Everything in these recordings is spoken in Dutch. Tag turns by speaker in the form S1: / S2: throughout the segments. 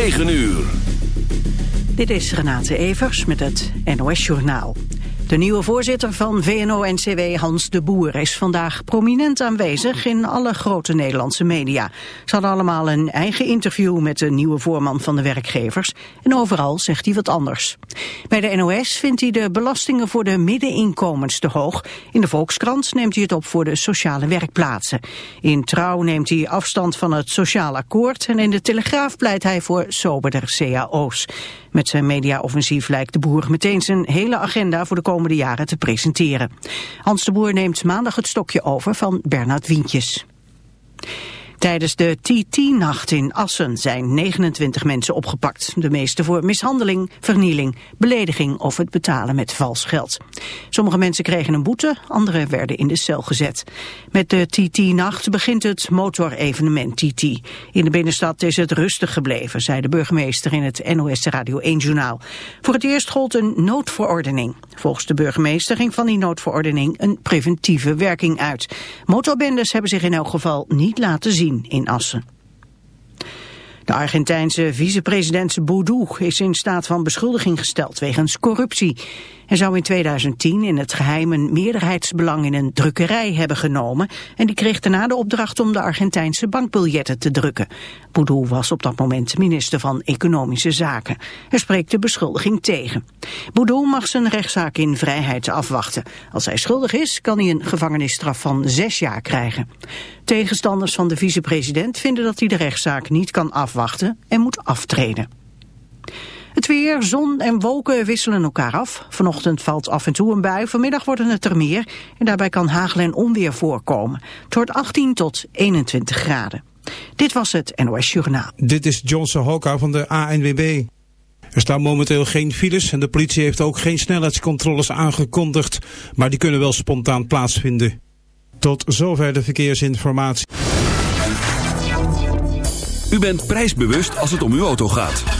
S1: 9 uur.
S2: Dit is Renate Evers met het NOS Journaal. De nieuwe voorzitter van VNO-NCW, Hans de Boer, is vandaag prominent aanwezig in alle grote Nederlandse media. Ze hadden allemaal een eigen interview met de nieuwe voorman van de werkgevers en overal zegt hij wat anders. Bij de NOS vindt hij de belastingen voor de middeninkomens te hoog. In de Volkskrant neemt hij het op voor de sociale werkplaatsen. In Trouw neemt hij afstand van het sociaal akkoord en in de Telegraaf pleit hij voor soberder cao's. Met zijn mediaoffensief lijkt de boer meteen zijn hele agenda voor de komende jaren te presenteren. Hans de Boer neemt maandag het stokje over van Bernard Wientjes. Tijdens de TT-nacht in Assen zijn 29 mensen opgepakt. De meeste voor mishandeling, vernieling, belediging of het betalen met vals geld. Sommige mensen kregen een boete, anderen werden in de cel gezet. Met de TT-nacht begint het motorevenement TT. In de binnenstad is het rustig gebleven, zei de burgemeester in het NOS Radio 1-journaal. Voor het eerst gold een noodverordening. Volgens de burgemeester ging van die noodverordening een preventieve werking uit. Motorbendes hebben zich in elk geval niet laten zien in Assen. De Argentijnse vicepresident Boudou is in staat van beschuldiging gesteld wegens corruptie. Hij zou in 2010 in het geheim een meerderheidsbelang in een drukkerij hebben genomen en die kreeg daarna de opdracht om de Argentijnse bankbiljetten te drukken. Boudou was op dat moment minister van Economische Zaken. Hij spreekt de beschuldiging tegen. Boudou mag zijn rechtszaak in vrijheid afwachten. Als hij schuldig is, kan hij een gevangenisstraf van zes jaar krijgen. Tegenstanders van de vicepresident vinden dat hij de rechtszaak niet kan afwachten en moet aftreden. Het weer, zon en wolken wisselen elkaar af. Vanochtend valt af en toe een bui, vanmiddag worden het er meer. En daarbij kan hagel en onweer voorkomen. Het wordt 18 tot 21 graden. Dit was het NOS Journaal.
S3: Dit is Johnson Hoka van de ANWB. Er staan momenteel geen files en de politie heeft ook geen snelheidscontroles aangekondigd. Maar die kunnen wel spontaan plaatsvinden. Tot zover de verkeersinformatie.
S1: U bent prijsbewust als het om uw auto gaat.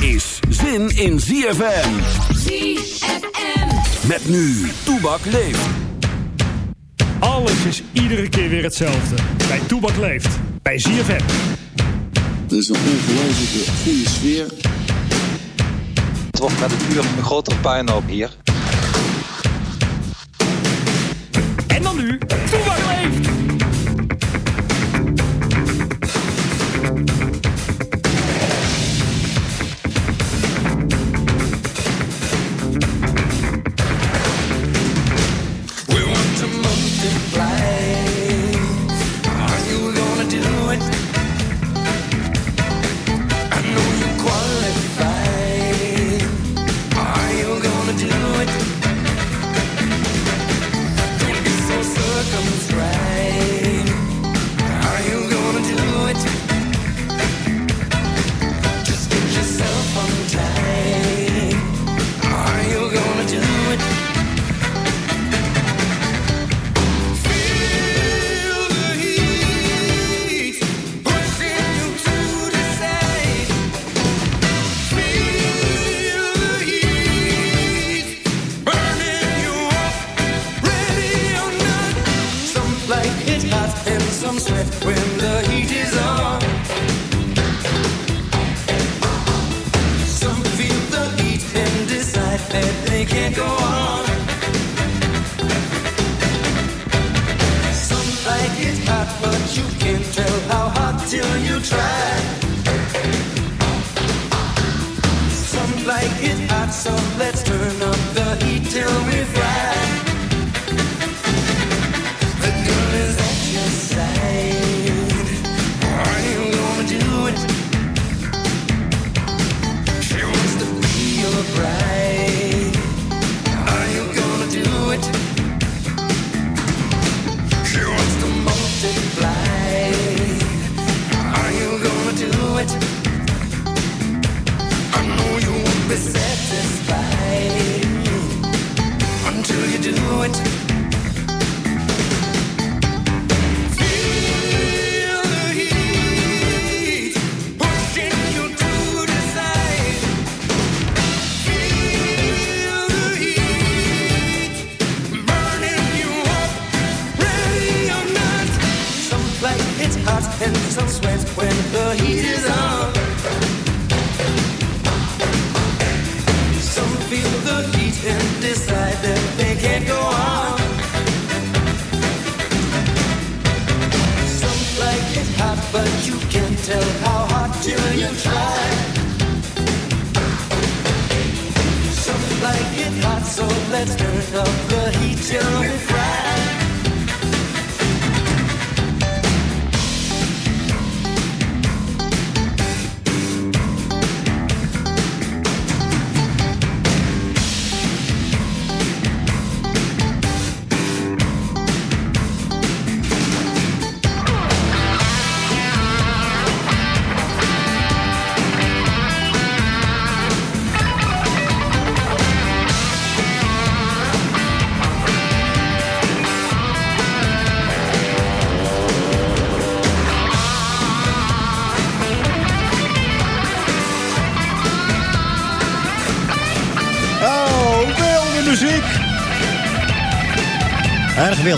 S1: Is zin in ZFM.
S4: ZFM.
S1: Met nu, Toebak leeft.
S5: Alles is iedere keer weer hetzelfde. Bij Toebak leeft. Bij ZFM. Er is een ongelooflijke goede sfeer.
S6: Het wordt met het uur een grotere puinhoop hier.
S7: En dan nu,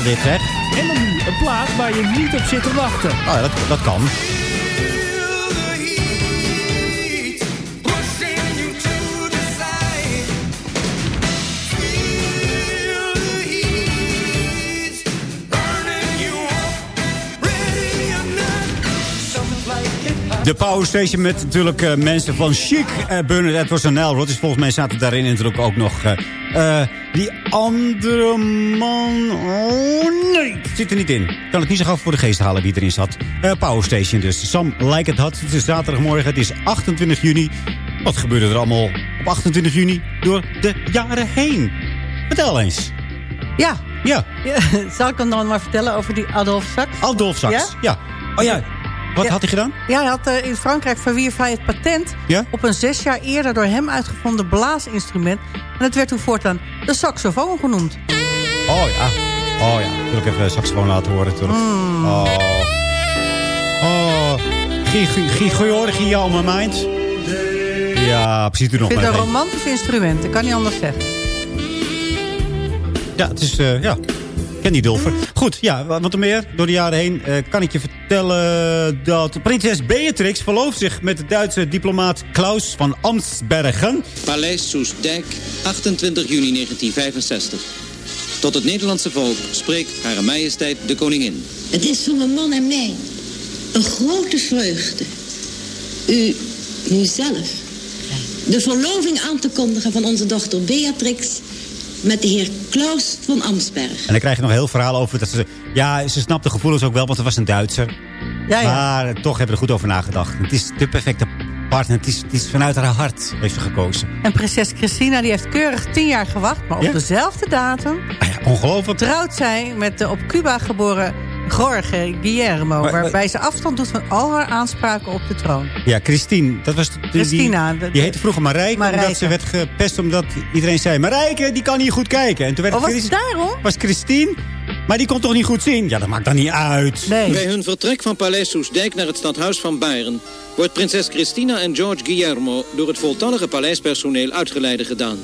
S8: Dit, zeg.
S7: En dan nu een plaat waar je niet op zit te wachten.
S8: Oh, ja, dat, dat kan. De Power Station met natuurlijk eh, mensen van Chic. Uh, Bernard Edwards en Rodgers. Volgens mij zaten daarin natuurlijk ook nog... die andere man... Oh nee, het zit er niet in. Kan het niet zo gauw voor de geest halen wie erin zat. Eh, Power Station dus. Sam Like It Hot. Het is zaterdagmorgen. Het is 28 juni. Wat gebeurde er allemaal op 28 juni door de jaren heen? Vertel eens.
S9: Ja.
S8: Ja.
S9: Ja, Zal ik hem dan maar vertellen over die Adolf Sachs?
S8: Adolf Sachs.
S9: Ja?
S8: Ja. Oh ja. Wat
S9: Ja.
S8: had hij gedaan?
S9: Ja, hij had eh, in Frankrijk verwierf hij het patent...
S8: Ja?
S9: op een zes jaar eerder door hem uitgevonden blaasinstrument. En het werd toen voortaan de saxofoon genoemd.
S8: Oh ja. Oh ja. Wil ik even de saxofoon laten horen natuurlijk.
S9: Mm.
S8: Oh. Oh. Georgia on my mind. Ja, precies. Doe nog
S9: Ik vind het een romantisch instrument, dat kan niet anders zeggen.
S8: Ja, het is... eh, ja. Ken die Dulfer. Goed, ja, wa- wat er meer door de jaren heen eh, kan ik je vertellen dat prinses Beatrix verlooft zich met de Duitse diplomaat Klaus van Amsbergen.
S10: Paleis Soesdijk, 28 juni 1965. Tot het Nederlandse volk spreekt Hare Majesteit de Koningin.
S11: Het is voor mijn man en mij een grote vreugde u, u zelf de verloving aan te kondigen van onze dochter Beatrix met de heer Klaus van Amsberg.
S8: En dan krijg je nog heel verhaal over dat ze... Ja, ze snapt de gevoelens ook wel, want het was een Duitser.
S9: Ja, ja.
S8: Maar toch hebben we er goed over nagedacht. Het is de perfecte partner. Het is, het is vanuit haar hart heeft ze gekozen.
S9: En prinses Christina die heeft keurig tien jaar gewacht. Maar op
S8: Ja?
S9: dezelfde datum
S8: Ongelooflijk.
S9: trouwt zij met de op Cuba geboren Jorge Guillermo.
S8: Maar-
S9: waarbij ze afstand doet van al haar aanspraken op de troon.
S8: Ja, Christine. Dat was de, die-
S9: Christina,
S8: Die,
S9: de-
S8: die heette vroeger Marijke,
S9: Marijke.
S8: Omdat ze werd gepest omdat iedereen zei... Marijke, die kan niet goed kijken. En toen werd
S9: Oh, was het daarom?
S8: was Christine. Maar die kon toch niet goed zien? Ja, dat maakt dan niet uit.
S10: Bij hun vertrek van Paleis Soesdijk naar het stadhuis van Beieren... wordt prinses Christina en George Guillermo... door het voltallige paleispersoneel uitgeleide gedaan.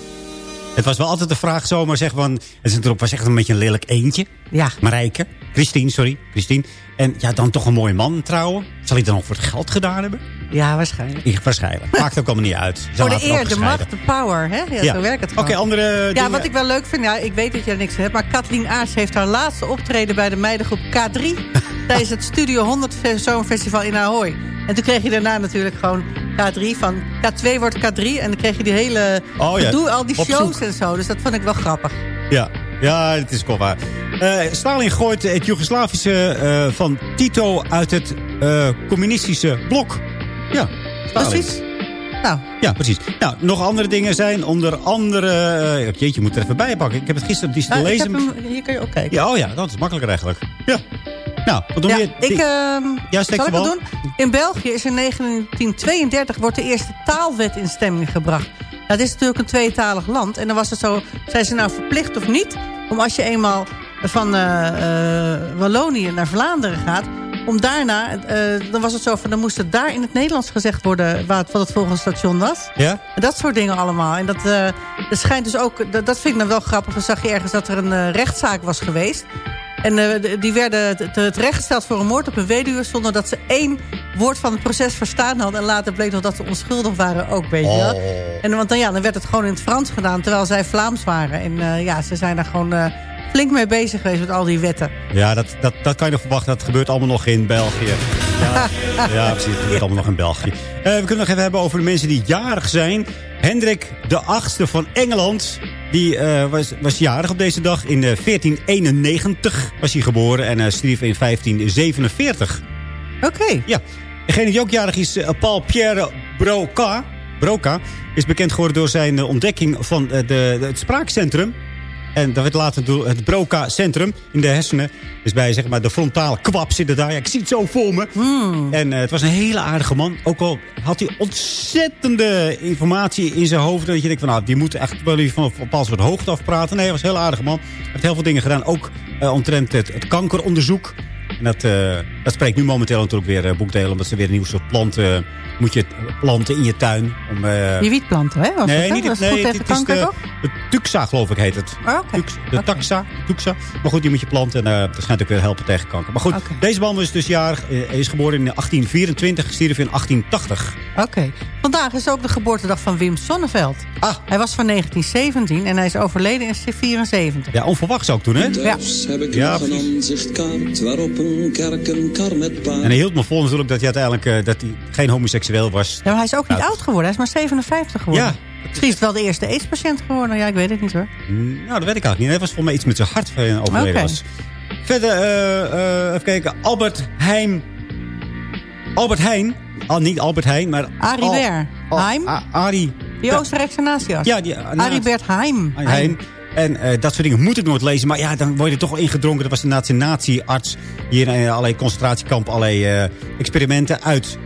S8: Het was wel altijd de vraag zomaar zeg van... Het was echt een beetje een lelijk eentje.
S9: Ja.
S8: Marijke. Christine, sorry. Christine. En ja, dan toch een mooie man trouwen. Zal hij dan nog voor het geld gedaan hebben?
S9: Ja, waarschijnlijk.
S8: Ik, waarschijnlijk. Maakt ook allemaal niet uit.
S9: Voor de eer,
S8: ook
S9: de macht, de power. Hè? Ja,
S8: Ja.
S9: Zo werkt het
S8: Oké, andere
S9: Ja, wat ik wel leuk vind, ja, ik weet dat je er niks hebt... maar Kathleen Aarts heeft haar laatste optreden bij de meidengroep K3... tijdens het Studio 100 Fe- Zomerfestival in Ahoy. En toen kreeg je daarna natuurlijk gewoon K3 van... K2 wordt K3 en dan kreeg je die hele
S8: Oh ja,
S9: gedoe, al die shows en zo. Dus dat vond ik wel grappig.
S8: Ja, ja het is wel waar. Eh, Stalin gooit het Joegoslavische eh, van Tito uit het eh, communistische blok. Ja, Stalin.
S9: Precies. Nou,
S8: Ja, precies. Nou, nog andere dingen zijn onder andere... jeetje, je moet er even bij pakken. Ik heb het gisteren die te
S9: nou, ik
S8: lezen.
S9: heb hem, hier kun je ook kijken.
S8: Ja, oh ja, dat is makkelijker eigenlijk. Ja. Nou, wat doen
S9: Ja,
S8: we?
S9: ik,
S8: Die-
S9: ehm
S8: Ja,
S9: zal ik dat doen? In België is in 1932 wordt de eerste taalwet in stemming gebracht. Het is natuurlijk een tweetalig land. En dan was het zo, zijn ze nou verplicht of niet... om als je eenmaal van eh, eh, Wallonië naar Vlaanderen gaat... om daarna, eh, dan was het zo van... dan moest het daar in het Nederlands gezegd worden... waar het, wat het volgende station was.
S8: Ja?
S9: En dat soort dingen allemaal. En dat, dat schijnt dus ook... Dat, dat vind ik dan wel grappig. Dan zag je ergens dat er een rechtszaak was geweest. En eh, die werden te- te- terechtgesteld voor een moord op een weduwe... zonder dat ze één woord van het proces verstaan hadden. En later bleek nog dat ze onschuldig waren ook, weet je wel.
S8: Oh.
S9: En, want dan, ja, dan werd het gewoon in het Frans gedaan... terwijl zij Vlaams waren. En eh, ja, ze zijn daar gewoon eh, flink mee bezig geweest met al die wetten.
S8: Ja, dat, dat, dat kan je nog verwachten. Dat gebeurt allemaal nog in België. Ja, ja precies. Het gebeurt allemaal nog in België. We kunnen nog even hebben over de mensen die jarig zijn. Hendrik de achtste van Engeland. Die eh, was, was jarig op deze dag. In eh, 1491 was hij geboren. En hij stierf in 1547.
S9: Oké.
S8: Ja. Degene die ook jarig is, eh, Paul-Pierre Broca. Broca is bekend geworden door zijn eh, ontdekking van eh, de- het spraakcentrum. En dat werd later door het Broca-centrum in de hersenen. Dus bij zeg maar, de frontale kwap zitten daar. Ja, ik zie het zo voor me. En eh, het was een hele aardige man. Ook al had hij ontzettende informatie in zijn hoofd. Dat je denkt van, nou, die moet echt wel van een bepaald soort hoogte afpraten. Nee, hij was een heel aardige man. Hij heeft heel veel dingen gedaan. Ook eh, omtrent het, het kankeronderzoek. En dat, eh, dat spreekt nu momenteel natuurlijk weer uh, boekdelen. Omdat ze weer een nieuw soort planten moet je planten in je tuin. Om, eh,
S9: Die wietplanten, hè? Was
S8: nee,
S9: het,
S8: niet
S9: Dat
S8: het,
S9: is goed
S8: nee,
S9: tegen
S8: het is
S9: kanker,
S8: de,
S9: toch?
S8: de tuxa, geloof ik, heet het.
S9: Oh.
S8: Tux- de taxa, tuxa. Maar goed, die moet je planten en eh, dat schijnt ook weer helpen tegen kanker. Maar goed, deze man was dus jarig. eh, Hij is geboren in 1824, stierf in 1880.
S9: Oké. Vandaag is ook de geboortedag van Wim Sonneveld.
S8: Ah.
S9: Hij was van 1917 en hij is overleden in 74.
S8: Ja, onverwachts ook toen, hè?
S9: Ja.
S5: heb ik
S8: Ja,
S5: nog een aanzichtkaart waarop een kerk een kar met paard.
S8: En hij hield me vol natuurlijk dat hij uiteindelijk eh, dat hij geen homoseksueel was.
S9: Ja, maar hij is ook niet
S8: Nou,
S9: oud geworden. Hij is maar 57 geworden.
S8: Ja.
S9: Misschien is het wel de eerste AIDS-patiënt geworden. Ja, ik weet het niet hoor.
S8: Nou, dat weet ik eigenlijk niet. Hij was volgens mij iets met zijn hart eh, overleden
S9: Oké.
S8: was. Verder, eh, eh, even kijken. Albert Heijn. Albert Heijn. Al, niet Albert Heijn, maar...
S9: Arie
S8: Al-
S9: Wer.
S8: Al-
S9: Heim?
S8: A- Arie.
S9: Die
S8: Ja.
S9: Oostenrijkse naziarts.
S8: Ja, die, uh,
S9: Arie Bert Heim.
S8: Heijn. En eh, dat soort dingen moet ik nooit lezen. Maar ja, dan word je er toch ingedronken. Dat was een nazi- nazi-arts. Die in eh, allerlei concentratiekampen allerlei eh, experimenten uit,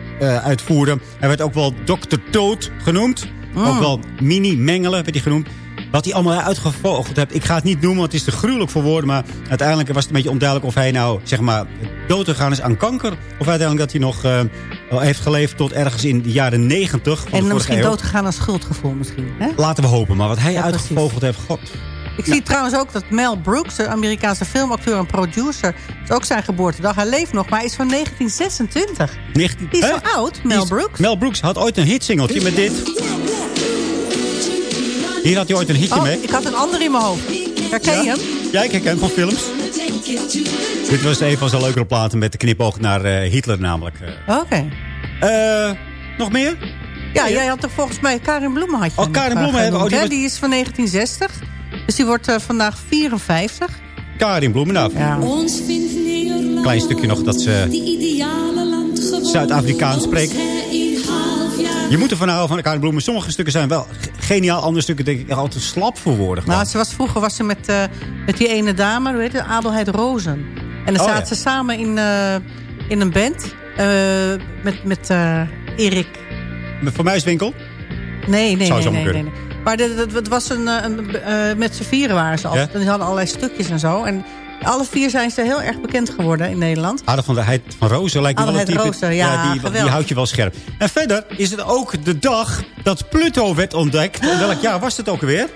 S8: uitvoerde. Hij werd ook wel Dr. Toad genoemd.
S9: Mm.
S8: Ook wel Mini-Mengelen werd hij genoemd. Wat hij allemaal uitgevogeld heeft. Ik ga het niet noemen, want het is te gruwelijk voor woorden. Maar uiteindelijk was het een beetje onduidelijk of hij nou, zeg maar, dood gegaan is aan kanker. Of uiteindelijk dat hij nog wel heeft geleefd tot ergens in de jaren negentig.
S9: En
S8: vorige
S9: misschien
S8: eeuw.
S9: doodgegaan aan schuldgevoel misschien. Hè?
S8: Laten we hopen. Maar wat hij
S9: Ja,
S8: uitgevogeld heeft, god.
S9: Ik zie trouwens ook dat Mel Brooks, de Amerikaanse filmacteur en producer... is ook zijn geboortedag. Hij leeft nog, maar hij is van 1926.
S8: 19,
S9: Die is zo oud, Mel
S8: is-
S9: Brooks.
S8: Mel Brooks had ooit een hitsingeltje met dit. Hier had hij ooit een hitje
S9: Oh,
S8: mee.
S9: ik had een ander in mijn hoofd. Herken je hem?
S8: Ja, ik herken hem van films. Dit was een van zijn leukere platen met de knipoog naar eh, Hitler namelijk.
S9: Oké.
S8: Eh, nog meer?
S9: Ja, jij had toch volgens mij Karin Bloemen had je
S8: Oh, Karin
S9: eh,
S8: Bloemen hebben- oh, was-
S9: die is van 1960. Dus die wordt eh, vandaag 54.
S8: Karin Bloemen. Nou,
S9: Ja.
S4: Ons vindt Nederland
S8: klein stukje nog dat ze Zuid-Afrikaans spreekt. Je moet ervan houden van Karin Bloemen. Sommige stukken zijn wel geniaal. Andere stukken denk ik altijd slap voor woorden.
S9: Nou, ze was, vroeger was ze met, eh, met die ene dame, hoe heet het, Adelheid Rozen. En dan
S8: Oh,
S9: zaten
S8: ja.
S9: ze samen in, eh, in een band eh, met, met eh, Erik.
S8: Met Voor Muiswinkel?
S9: Nee, nee,
S8: Zou
S9: nee, nee, nee, nee. Maar het was een, eh, een, eh, met z'n vieren waren ze altijd.
S8: Ja?
S9: En die hadden allerlei stukjes en zo. En alle vier zijn ze heel erg bekend geworden in Nederland.
S8: Ader van de Heid van Rozen lijkt me wel een type.
S9: Rozen, ja,
S8: die, die houdt je wel scherp. En verder is het ook de dag dat Pluto werd ontdekt. In welk jaar was het ook alweer?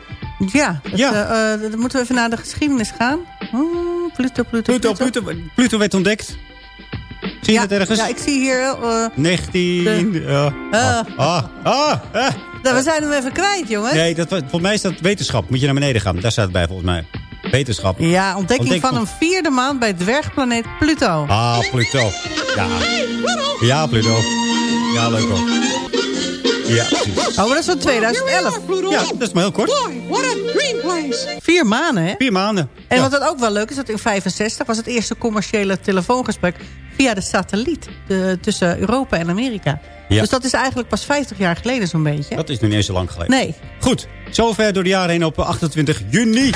S9: Ja, dat,
S8: Ja.
S9: eh, eh, dan moeten we even naar de geschiedenis gaan. Hmm, Pluto, Pluto,
S8: Pluto,
S9: Pluto.
S8: Pluto, Pluto werd ontdekt. Zie je
S9: ja,
S8: dat ergens?
S9: Ja, ik zie hier... eh,
S8: 19... ja.
S9: eh,
S8: ah, ah, ah.
S9: Nou, we zijn hem even kwijt, jongens.
S8: Nee, dat, volgens mij is dat wetenschap. Moet je naar beneden gaan. Daar staat het bij volgens mij. Wetenschap.
S9: Ja, ontdekking
S8: Ontdek-
S9: van een vierde maan bij dwergplaneet Pluto.
S8: Ah, Pluto. Ja. Ja, Pluto. Ja, leuk hoor. Ja, precies.
S9: Oh, maar dat is van 2011.
S8: Ja, dat is maar heel kort.
S9: what a dream place. Vier maanden, hè?
S8: Vier maanden.
S9: En
S8: Ja.
S9: wat dat ook wel leuk is, dat in 65 was het eerste commerciële telefoongesprek via de satelliet de, tussen Europa en Amerika.
S8: Ja.
S9: Dus dat is eigenlijk pas 50 jaar geleden zo'n beetje.
S8: Dat is nog niet eens zo lang geleden.
S9: Nee.
S8: Goed, zover door de jaren heen op 28 juni.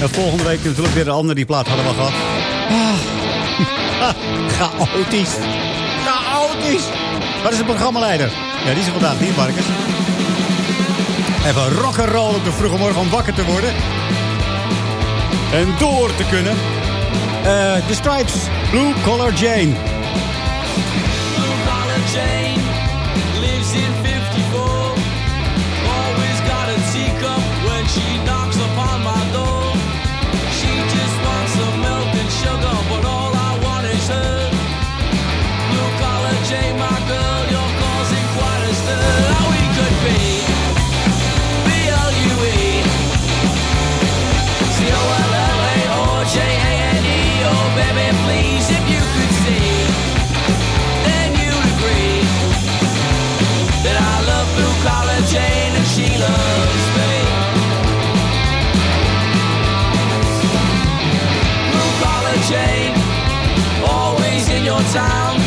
S8: En volgende week natuurlijk weer een andere. Die plaat hadden we al gehad. Ah. Chaotisch. Chaotisch. Wat is de programmaleider? Ja, die is er vandaag niet, Marcus. Even rock'n'roll op de vroege morgen om wakker te worden. En door te kunnen. Eh, De Stripes, Blue Collar Jane.
S12: Blue collar Jane lives in 54. Always got a teacup when she knocks upon my door. Town,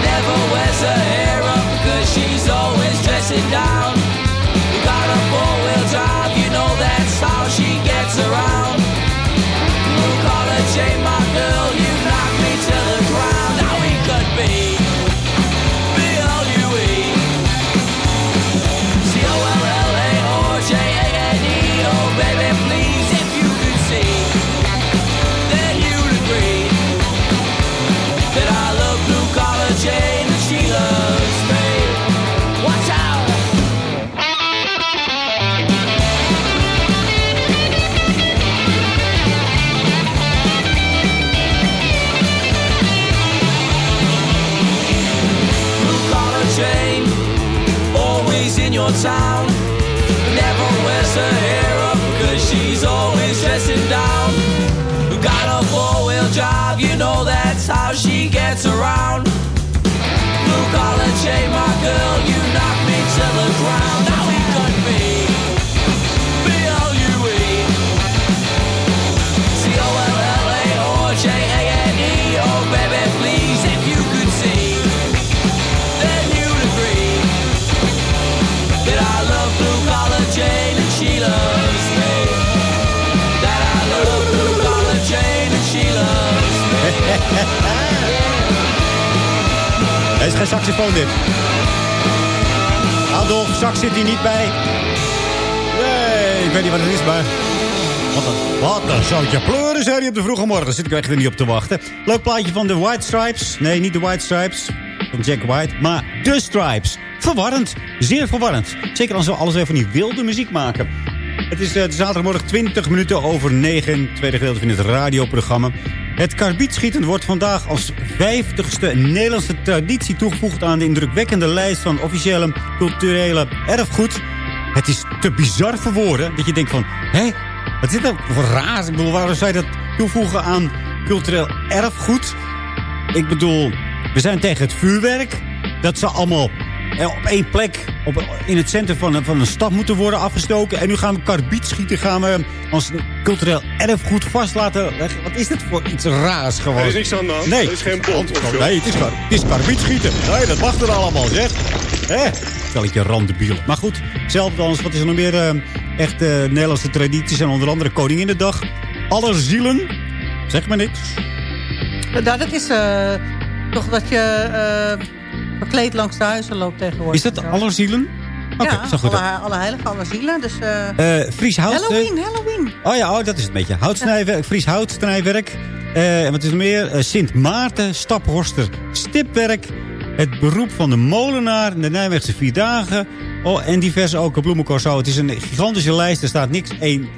S12: never wears her hair up because she's always dressing down. You got a four wheel drive, you know that's how she gets around. Blue collar Jane, my girl, you knock me to the ground. Now we could be in your town. Never wears her hair up cause she's always dressing down. Got a four wheel drive, you know that's how she gets around. Blue collar Jane, my girl, you knock me to the ground.
S8: Is geen saxofoon dit. Adolf, sax zit hier niet bij. Nee, ik weet niet wat het is, maar... Wat een, wat zoutje pleuren zei hij op de vroege morgen. Zit ik echt weer niet op te wachten. Leuk plaatje van de White Stripes. Nee, niet de White Stripes van Jack White, maar de Stripes. Verwarrend. Zeer verwarrend. Zeker als we alles even van die wilde muziek maken. Het is eh, zaterdagmorgen 20 minuten over 9. Tweede gedeelte van het radioprogramma. Het karbietschieten wordt vandaag als 50ste Nederlandse traditie toegevoegd aan de indrukwekkende lijst van officiële culturele erfgoed. Het is te bizar voor woorden dat je denkt van, hé, wat is nou voor raar? Ik bedoel, waarom zou je dat toevoegen aan cultureel erfgoed? Ik bedoel, we zijn tegen het vuurwerk. Dat ze allemaal op één plek op, in het centrum van, een- van een stad moeten worden afgestoken. En nu gaan we karbietschieten gaan we als cultureel erfgoed vast laten leggen. Wat is dit voor iets raars gewoon?
S13: Er is niks aan de hand.
S8: Nee.
S13: Er is geen of zo.
S8: Nee, het is, kar het is karbietschieten. Nee, dat mag er allemaal, zeg. Hè? Stelletje randebiel. Maar goed, zelfs anders. Wat is er nog meer eh, echt eh, Nederlandse tradities? En onder andere Koninginnedag. Alle zielen. Zeg maar niks.
S9: Nou, dat is eh, toch dat je verkleed langs de huizen loopt tegenwoordig.
S8: Is dat alle zielen? Oké,
S9: ja,
S8: zo goed.
S9: alle, alle heiligen, alle zielen. Dus, eh,
S8: Eh, Fries hout.
S9: Halloween, Halloween.
S8: Oh ja, oh, dat is het een beetje. Houtsnijwerk, Fries houtsnijwerk. Eh, en wat is er meer? Sint Maarten, Staphorster, stipwerk. Het beroep van de molenaar, de Nijmeegse Vierdagen. Oh, en diverse ook bloemencorso. Het is een gigantische lijst. Er staat niks één,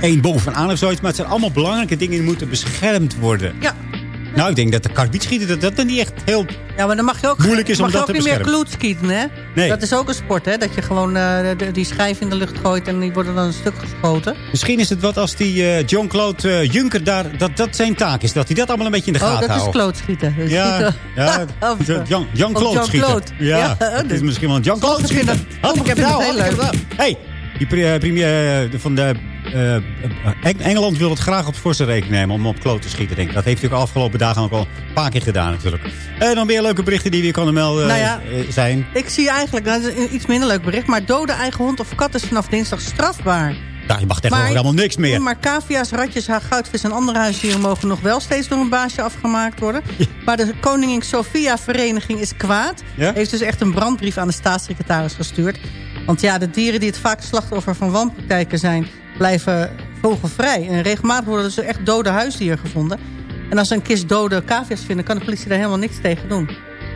S8: één bovenaan of zoiets. Maar het zijn allemaal belangrijke dingen die moeten beschermd worden.
S9: Ja.
S8: Nou, ik denk dat de karbietschieten dat, dat dan niet echt heel
S9: Ja, maar dan mag je ook,
S8: moeilijk is om
S9: mag je
S8: dat
S9: ook
S8: te
S9: niet meer kloetschieten, hè?
S8: Nee.
S9: Dat is ook een sport, hè? Dat je gewoon eh, de- die schijf in de lucht gooit en die worden dan een stuk geschoten.
S8: Misschien is het wat als die eh, John-Claude eh, Juncker daar... Dat, dat zijn taak is, dat hij dat allemaal een beetje in de
S9: Oh,
S8: gaten
S9: dat is
S8: houdt.
S9: klootschieten. Dus
S8: Ja,
S9: schieten-
S8: ja
S9: Of, eh,
S8: Jan,
S9: of
S8: Jan Claude schieten.
S9: Jean-Claude.
S8: Ja,
S9: Ja,
S8: is misschien wel een Jan Claude
S9: Misschien
S8: schieten.
S9: dat- ik heb het
S8: gedaan,
S9: heel leuk.
S8: gedaan. hey, die pre- premier van de, eh, eh, Eng- Engeland wil het graag op forse rekening nemen om op kloot te schieten. Denk. ik. Dat heeft hij ook de afgelopen dagen ook al een paar keer gedaan natuurlijk. En dan weer leuke berichten die we konden melden
S9: Nou ja.
S8: eh, zijn.
S9: Ik zie eigenlijk, nou, dat is een iets minder leuk bericht... maar dode eigen hond of kat is vanaf dinsdag strafbaar.
S8: Daar je mag tegenwoordig helemaal niks meer.
S9: Maar cavia's, ratjes, goudvis en andere huisdieren... mogen nog wel steeds door een baasje afgemaakt worden. Maar de Koningin Sophia Vereniging is kwaad.
S8: Ja?
S9: Heeft dus echt een brandbrief aan de staatssecretaris gestuurd. Want ja, de dieren die het vaak slachtoffer van wanpraktijken zijn... blijven vogelvrij. En regelmatig worden dus echt dode huisdieren gevonden. En als ze een kist dode cavia's vinden... kan de politie daar helemaal niks tegen doen.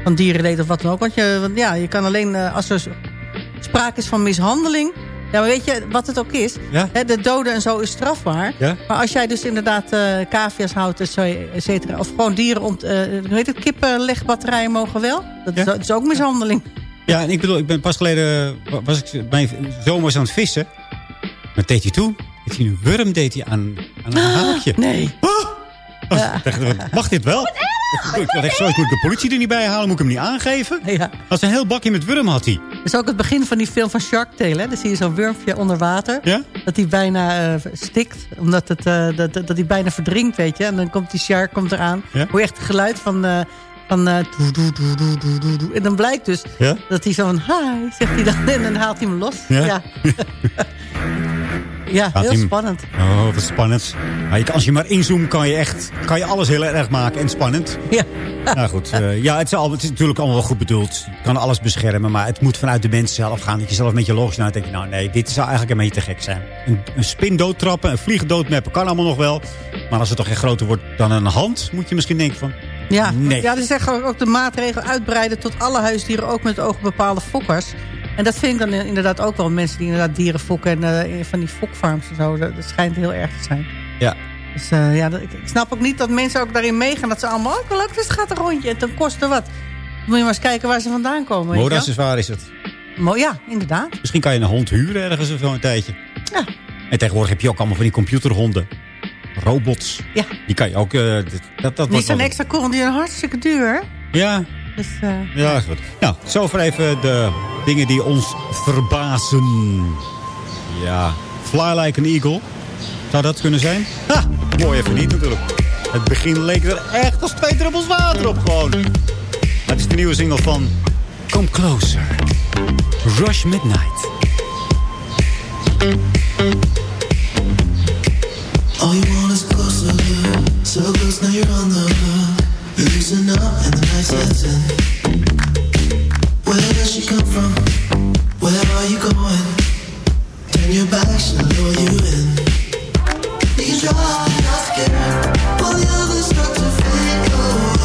S9: Van dierenleed of wat dan ook. Want, je, want ja, je kan alleen eh, als er sprake is van mishandeling... Ja, maar weet je wat het ook is?
S8: Ja?
S9: De doden en zo is strafbaar.
S8: Ja?
S9: Maar als jij dus inderdaad eh cavia's houdt, en zo, et cetera, of gewoon dieren, ont, eh hoe heet het, kippenlegbatterijen mogen wel. Dat, is, dat is ook mishandeling.
S8: Ja, en ik bedoel, ik ben pas geleden was ik bij zomers aan het vissen. Wat deed hij toen? Heeft hij een worm deed hij aan, aan een haakje.
S9: Nee.
S8: Ja. Mag dit wel? Ik dacht echt, zo, moet ik de politie er niet bij halen? Moet ik hem niet aangeven?
S9: Ja.
S8: Als een heel bakje met worm had hij.
S9: Dat is ook het begin van die film van Shark Tale. Hè? Dan zie je zo'n wurmpje onder water.
S8: Ja?
S9: Dat hij bijna eh, stikt. Omdat het, eh, dat, dat, dat hij bijna verdrinkt, weet je. En dan komt die shark komt eraan.
S8: Ja?
S9: Hoor je echt het geluid van... eh, van eh. En dan blijkt dus
S8: Ja?
S9: dat hij zo'n hi, zegt hij dan. En dan haalt hij hem los.
S8: Ja?
S9: Ja, ja heel spannend.
S8: Oh, wat spannend. Maar je als je maar inzoomt, kan je echt kan je alles heel erg maken en spannend.
S9: Ja.
S8: Nou goed, eh, ja, het is, al, het is natuurlijk allemaal wel goed bedoeld. Je kan alles beschermen, maar het moet vanuit de mensen zelf gaan. Dat je zelf een beetje logisch nadenkt. denk je, nou nee, dit zou eigenlijk een beetje te gek zijn. Een, een spin doodtrappen, een vlieg doodmappen kan allemaal nog wel. Maar als het toch echt groter wordt dan een hand, moet je misschien denken van...
S9: Ja,
S8: Nee.
S9: ja dus zeg ook de maatregel uitbreiden tot alle huisdieren, ook met het oog op bepaalde fokkers. En dat vind ik dan inderdaad ook wel mensen die inderdaad dieren fokken en eh, van die fokfarms en zo. Dat, dat schijnt heel erg te zijn.
S8: Ja,
S9: Dus eh, ja, dat- ik, ik snap ook niet dat mensen ook daarin meegaan. Dat ze allemaal, oh, leuk, dus het gaat een rondje en ten koste wat. Moet je maar eens kijken waar ze vandaan komen. je wel?
S8: moordaccessoire is het.
S9: Mo- Ja, inderdaad.
S8: Misschien kan je een hond huren ergens of zo een tijdje.
S9: Ja.
S8: En tegenwoordig heb je ook allemaal van die computerhonden. Robots.
S9: Ja.
S8: Die kan je ook... eh, dat, dat
S9: Die zijn extra cool, die zijn hartstikke duur.
S8: Ja,
S9: Dus, eh,
S8: Ja, is goed. Nou, zover even de dingen die ons verbazen. Ja, fly like an eagle. Zou dat kunnen zijn? Ha, mooi even niet natuurlijk. Het begin leek er echt als twee druppels water op gewoon. Het is de nieuwe single van Come Closer. Rush Midnight.
S14: All you want is closer. So close, now you're on the loosen up and the night sets in. Where does she come from? Where are you going? Turn your back, she'll lure you in. You try while the others start to away.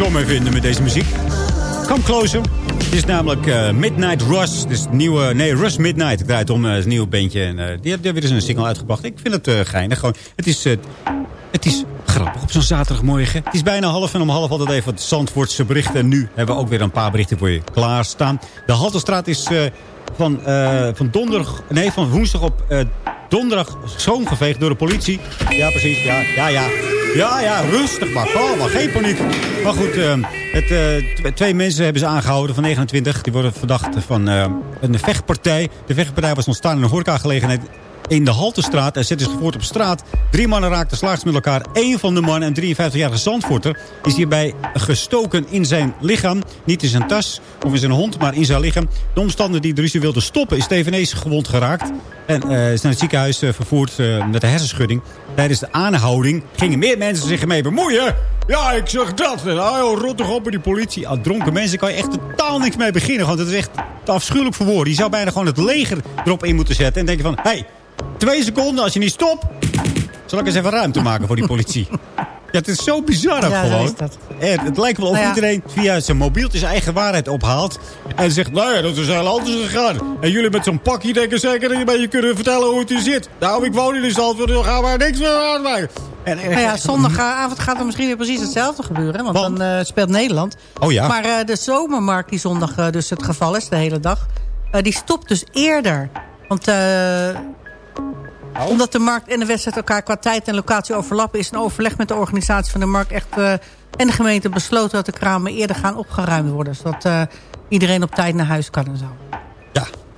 S8: Het mee vinden met deze muziek. Come Closer. Het is namelijk eh, Midnight Rush. Dus nieuwe, nee, Rush Midnight. Ik draai het om, eh, het een nieuw bandje. En, eh, die hebben weer eens een single uitgebracht. Ik vind het geinig. Gewoon, het is... het is grappig op zo'n zaterdagmorgen. Het is bijna half en om half altijd even wat Zandvoortse berichten. En nu hebben we ook weer een paar berichten voor je klaarstaan. De Halterstraat is van, van donderdag, nee, van woensdag op donderdag schoongeveegd door de politie. Ja, precies. Ja, ja, ja. Ja, ja, rustig maar. Kalm maar. Geen paniek. Maar goed, eh, het, eh, tw- twee mensen hebben ze aangehouden van 29. Die worden verdacht van eh, een vechtpartij. De vechtpartij was ontstaan in een horecagelegenheid in de Haltestraat en zetten zich voort op straat. Drie mannen raakten slaags met elkaar. Eén van de mannen, een 53-jarige Zandvoorter, is hierbij gestoken in zijn lichaam. Niet in zijn tas of in zijn hond, maar in zijn lichaam. De omstander die de ruzie wilde stoppen is eveneens gewond geraakt. En eh, is naar het ziekenhuis eh, vervoerd eh, met een hersenschudding. Tijdens de aanhouding gingen meer mensen zich ermee bemoeien. Ja, ik zeg dat. Ah, joh, rot toch op die politie. Aan dronken mensen kan je echt totaal niks mee beginnen. Want het is echt afschuwelijk voor woorden. Je zou bijna gewoon het leger erop in moeten zetten. En denken van, hé, hey, twee seconden als je niet stopt. Zal ik eens even ruimte maken voor die politie. Ja, het is zo bizar
S9: Ja,
S8: gewoon.
S9: is dat.
S8: En het lijkt wel of
S9: Nou ja.
S8: iedereen via zijn mobieltje zijn eigen waarheid ophaalt. En zegt, nou ja, dat is heel anders gegaan. En jullie met zo'n pakje denken zeker dat je een beetje kunnen vertellen hoe het hier zit. Nou, ik woon in de stad, dan gaan we niks meer aan maken. En, en-
S9: Nou ja, zondagavond gaat er misschien weer precies hetzelfde gebeuren. Want, dan eh, speelt Nederland.
S8: Oh ja.
S9: Maar eh, de zomermarkt die zondag eh, dus het geval is, de hele dag... die stopt dus eerder. Want. Omdat de markt en de wedstrijd elkaar qua tijd en locatie overlappen... is een overleg met de organisatie van de markt echt... eh, en de gemeente besloten dat de kramen eerder gaan opgeruimd worden. Zodat eh, iedereen op tijd naar huis kan en zo.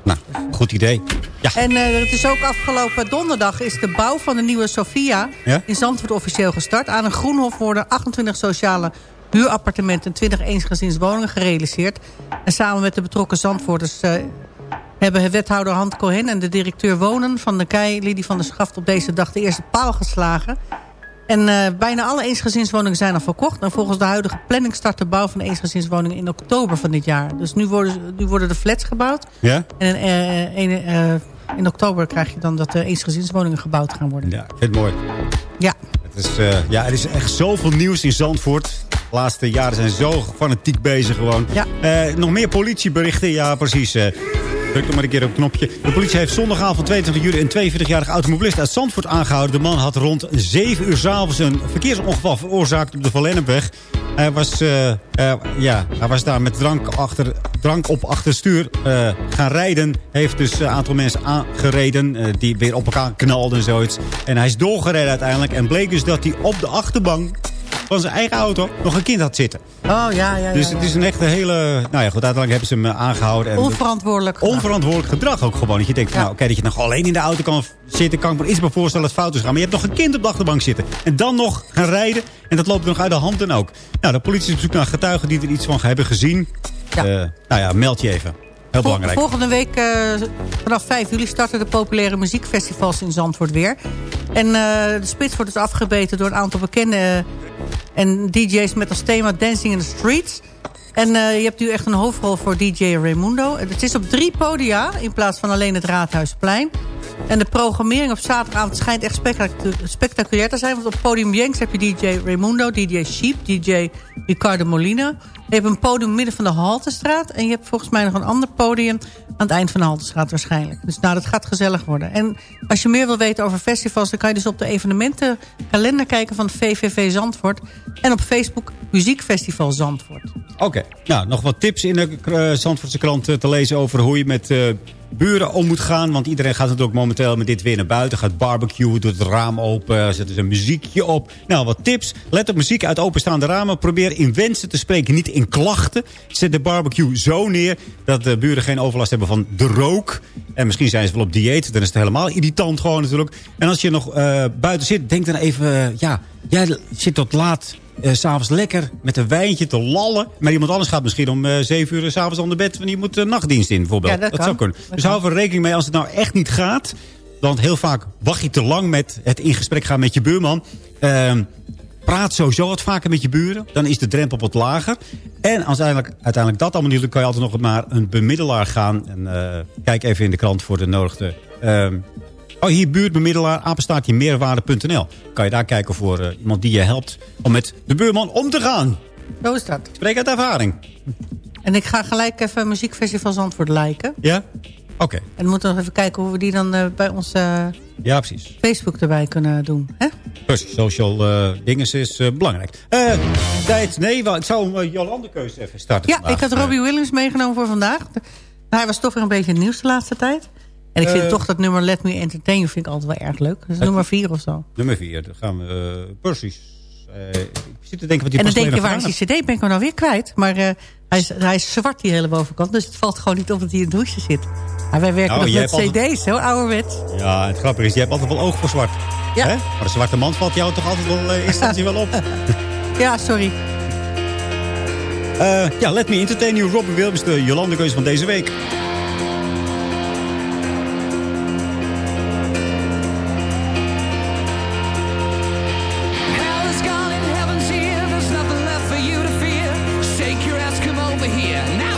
S8: Nou, goed idee. Ja.
S9: En eh, het is ook afgelopen donderdag is de bouw van de nieuwe Sofia
S8: Ja?
S9: in Zandvoort officieel gestart. Aan een Groenhof worden 28 sociale huurappartementen en 20 eensgezinswoningen gerealiseerd. En samen met de betrokken Zandvoorters eh, hebben wethouder Hand Cohen en de directeur Wonen van de Kei, Lidie van der Schaft, op deze dag de eerste paal geslagen. En eh, bijna alle eensgezinswoningen zijn al verkocht. En volgens de huidige planning start de bouw van de eensgezinswoningen in oktober van dit jaar. Dus nu worden, nu worden de flats gebouwd.
S8: Ja?
S9: En eh, een, eh, in oktober krijg je dan dat de eensgezinswoningen gebouwd gaan worden.
S8: Ja, vind het mooi.
S9: Ja.
S8: Het is, eh, ja, er is echt zoveel nieuws in Zandvoort. De laatste jaren zijn zo fanatiek bezig gewoon.
S9: Ja.
S8: Eh, nog meer politieberichten. Ja, precies. Druk nog maar een keer op het knopje. De politie heeft zondagavond 22 juli een 42-jarige automobilist uit Zandvoort aangehouden. De man had rond 7 uur s'avonds een verkeersongeval veroorzaakt op de Van Lennepweg. Hij was, eh, eh, ja, hij was daar met drank, achter, drank op achterstuur eh, gaan rijden. Heeft dus een aantal mensen aangereden die weer op elkaar knalden en zoiets. En hij is doorgereden uiteindelijk. En bleek dus dat hij op de achterbank van zijn eigen auto nog een kind had zitten.
S9: Oh, ja, ja, ja.
S8: Dus
S9: ja.
S8: het is een echte hele... Nou ja, goed, uiteindelijk hebben ze hem eh, aangehouden. En
S9: Onverantwoordelijk gedrag.
S8: Onverantwoordelijk gedrag ook gewoon. Dat je denkt, van, nou, oké, dat je nog alleen in de auto kan zitten... kan ik me iets bij voorstellen dat het fout is gaan. Maar je hebt nog een kind op de achterbank zitten. En dan nog gaan rijden. En dat loopt nog uit de hand dan ook. Nou, de politie is op zoek naar getuigen die er iets van hebben gezien.
S9: Ja.
S8: Eh, nou ja, meld je even. Heel belangrijk.
S9: Volgende week, eh, vanaf 5 juli, starten de populaire muziekfestivals in Zandvoort weer. En eh, de spits wordt dus afgebeten door een aantal bekende eh, en DJ's met als thema Dancing in the Streets. En je hebt nu echt een hoofdrol voor DJ Raimundo. Het is op drie podia in plaats van alleen het Raadhuisplein. En de programmering op zaterdagavond schijnt echt spectacu- spectaculair te zijn. Want op podium Jenks heb je DJ Raimundo, DJ Sheep, DJ Ricardo Molina. Je hebt een podium midden van de Haltestraat. En je hebt volgens mij nog een ander podium aan het eind van de Haltestraat waarschijnlijk. Dus nou, dat gaat gezellig worden. En als je meer wil weten over festivals... dan kan je dus op de evenementenkalender kijken van VVV Zandvoort. En op Facebook Muziekfestival Zandvoort.
S8: Oké, nou, nog wat tips in de eh, Zandvoortse krant eh, te lezen over hoe je met eh, buren om moet gaan. Want iedereen gaat natuurlijk momenteel met dit weer naar buiten. Gaat barbecuen, doet het raam open, zet er een muziekje op. Nou, wat tips. Let op muziek uit openstaande ramen. Probeer in wensen te spreken, niet in klachten. Zet de barbecue zo neer dat de buren geen overlast hebben van de rook. En misschien zijn ze wel op dieet, dan is het helemaal irritant gewoon natuurlijk. En als je nog eh, buiten zit, denk dan even... eh, ja, jij zit tot laat s s'avonds lekker met een wijntje te lallen. Maar iemand anders gaat misschien om eh 7 uur 's avonds onder bed... want die moet de nachtdienst in bijvoorbeeld.
S9: Ja, dat
S8: zou kunnen. Dus hou er rekening mee als het nou echt niet gaat. Want heel vaak wacht je te lang met het in gesprek gaan met je buurman. Praat sowieso wat vaker met je buren. Dan is de drempel wat lager. En als uiteindelijk, uiteindelijk dat allemaal niet lukt... kan je altijd nog maar een bemiddelaar gaan. En, eh, kijk even in de krant voor de nodige... ehm, Oh, hier buurtbemiddelaar, apenstaartje meerwaarde.nl. Kan je daar kijken voor eh, iemand die je helpt om met de buurman om te gaan.
S9: Zo is dat.
S8: Spreek uit ervaring.
S9: En ik ga gelijk even muziekfestival Zandvoort liken.
S8: Ja? Oké.
S9: En we moeten nog even kijken hoe we die dan eh, bij ons eh,
S8: Ja, precies.
S9: Facebook erbij kunnen doen. Hè?
S8: Precies, social eh dingen is belangrijk. Tijd, nee, wel, ik zou een Jolande keuze even starten
S9: Ja,
S8: vandaag.
S9: ik had Robbie Williams meegenomen voor vandaag. Hij was toch weer een beetje nieuws de laatste tijd. En ik vind toch dat nummer Let Me Entertain You vind ik altijd wel erg leuk. Dat is nummer vier of zo.
S8: Nummer vier, dan gaan we precies. Ik zit te denken wat die
S9: En dan denk je, waar is die cd? Ben ik hem nou weer kwijt? Maar hij, is, hij is zwart, die hele bovenkant. Dus het valt gewoon niet op dat hij in de douche zit. Maar wij werken
S8: Nou,
S9: nog met
S8: altijd-
S9: cd's, ouderwets.
S8: Ja, het grappige is, je hebt altijd wel oog voor zwart.
S9: Ja.
S8: Hè? Maar de zwarte man valt jou toch altijd wel eh, in instantie wel op.
S9: Ja, sorry.
S8: Eh, ja, Let Me Entertain You, Robbie Williams, de Jolande keuze van deze week.
S12: Over here. Now